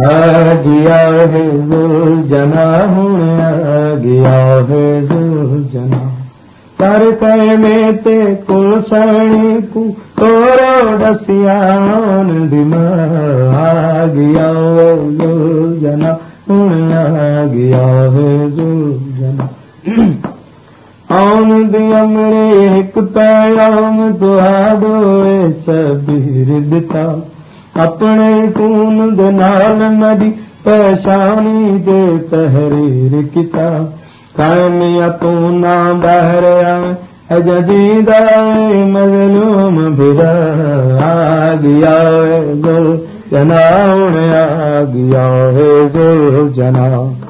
गया है जना गया है जना कर कर में ते कुल साणी को तोरो आ गया जना जना दुआदो सबीर दिता नाल मरी पहचानी दे तहरीर किता कायमिया तू ना बहर अज जीदा मजलूम भिरा आ गया है गुल जना आ गया है जो जना